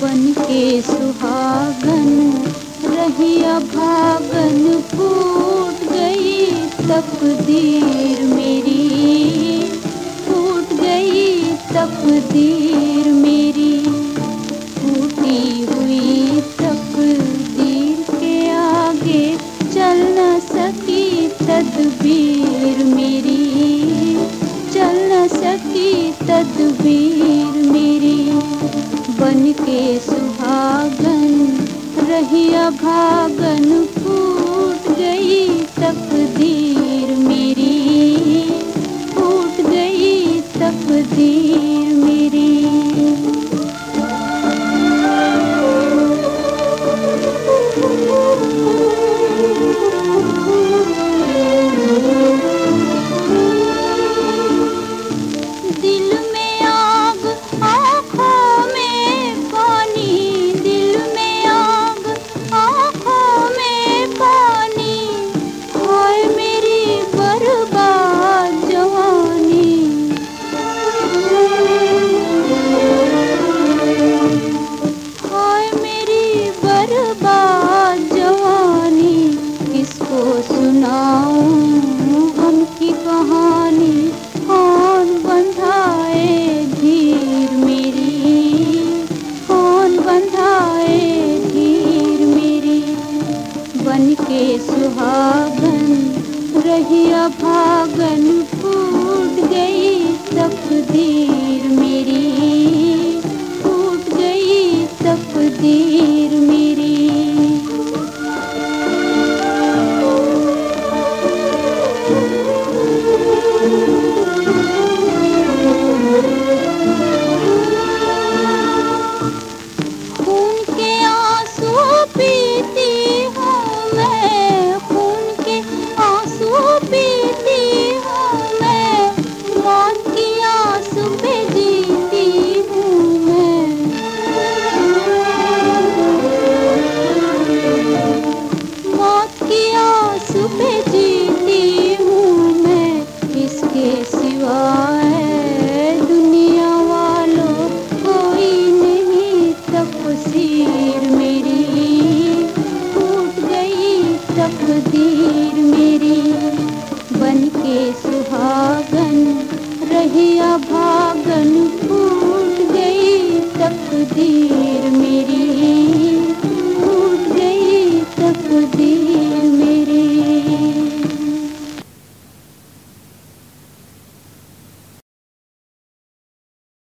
बन के सुहागन रही अभागन फूट गई तकदीर मेरी। फूट गई तकदीर मेरी। फूटी हुई तकदीर के आगे चल न सकी तदबीर मेरी। चल न सकी तदबीर बन के सुहागन रही भागन फूट गई तकदीर सुहागन रही भागन फूट गई Me. सुहागन रही भागन फूट गई तकदीर मेरी।